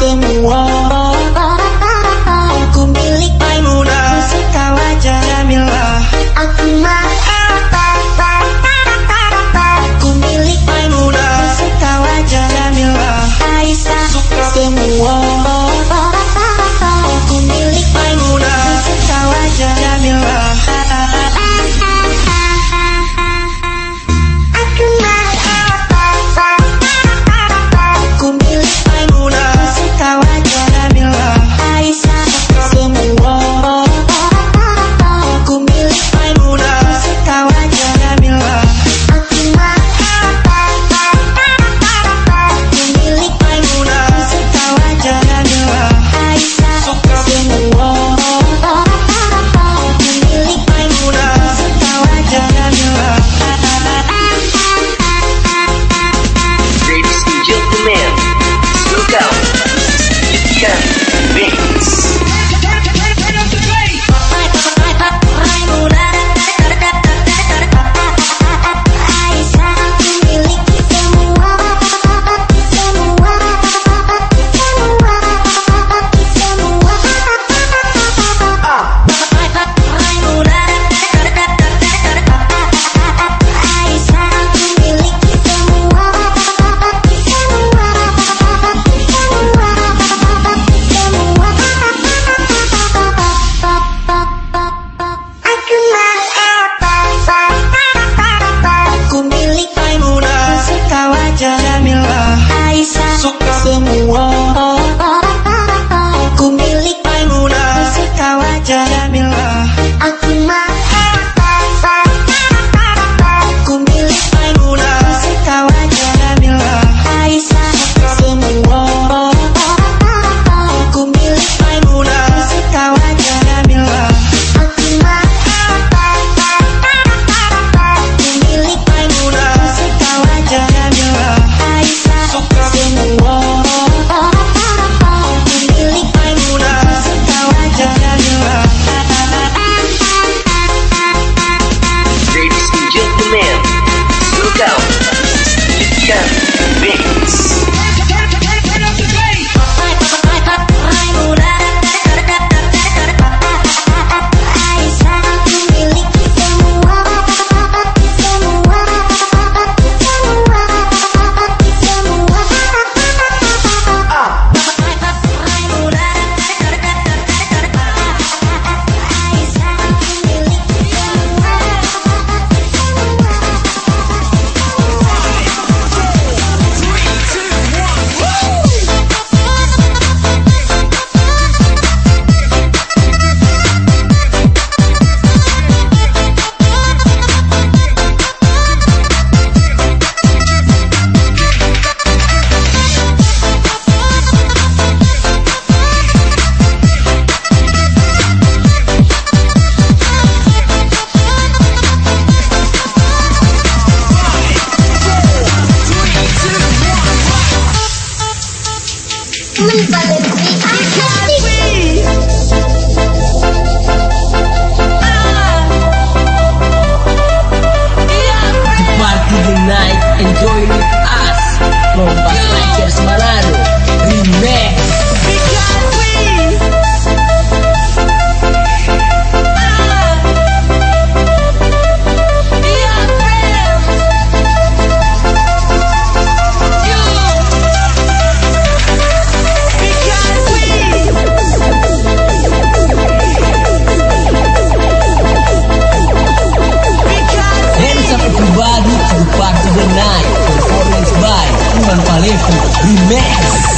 xem hoa Remix.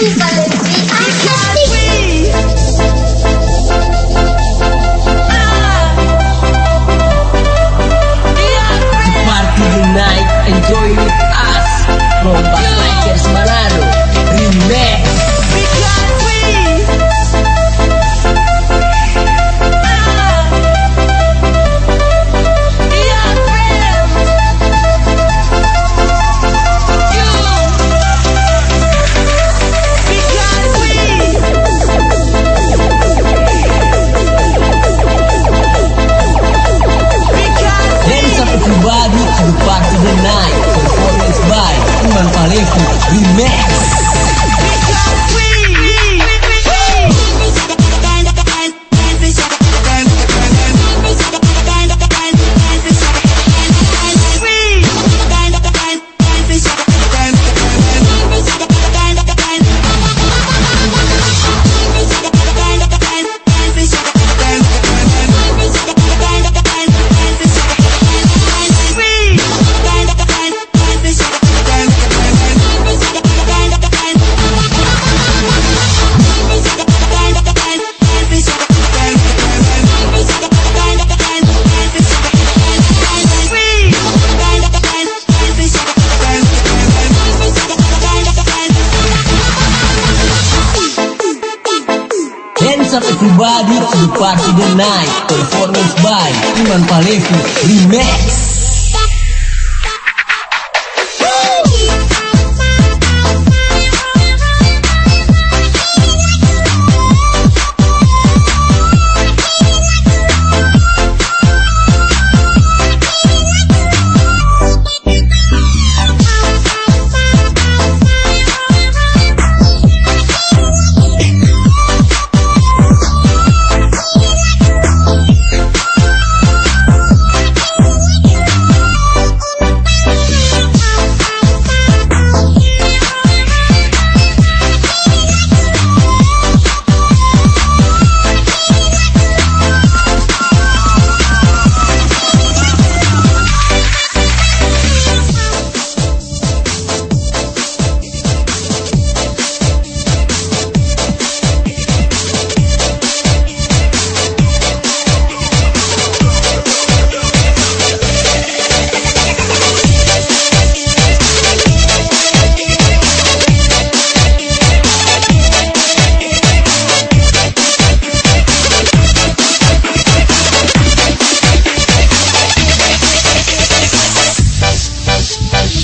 Everybody to the party the night Performance by Iman Palevi Remix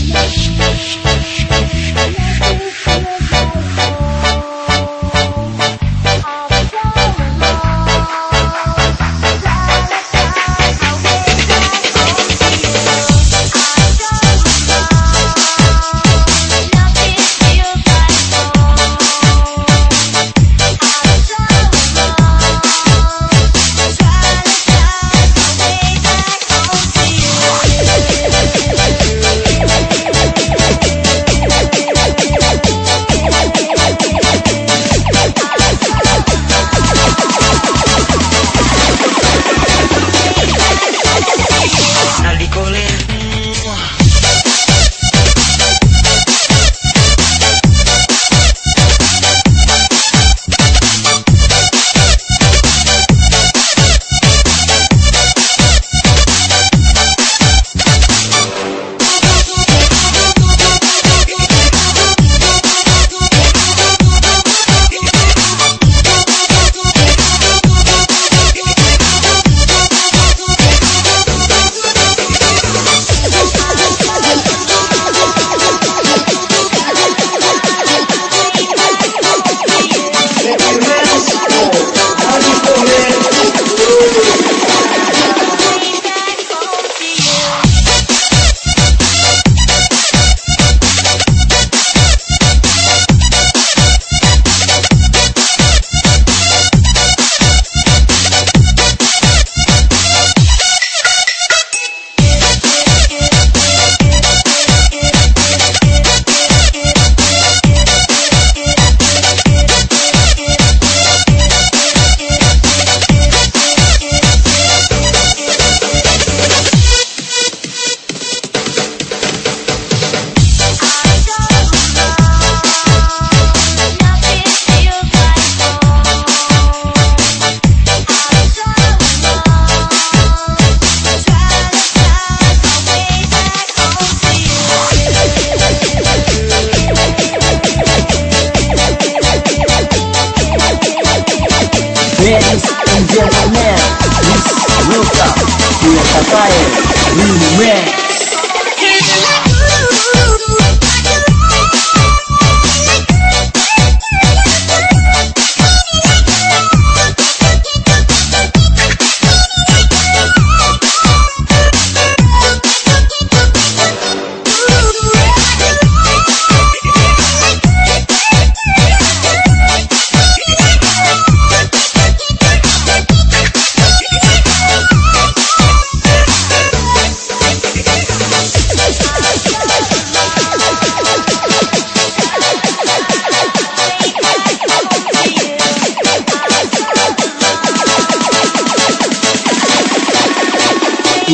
Música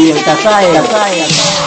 听得在呀在呀。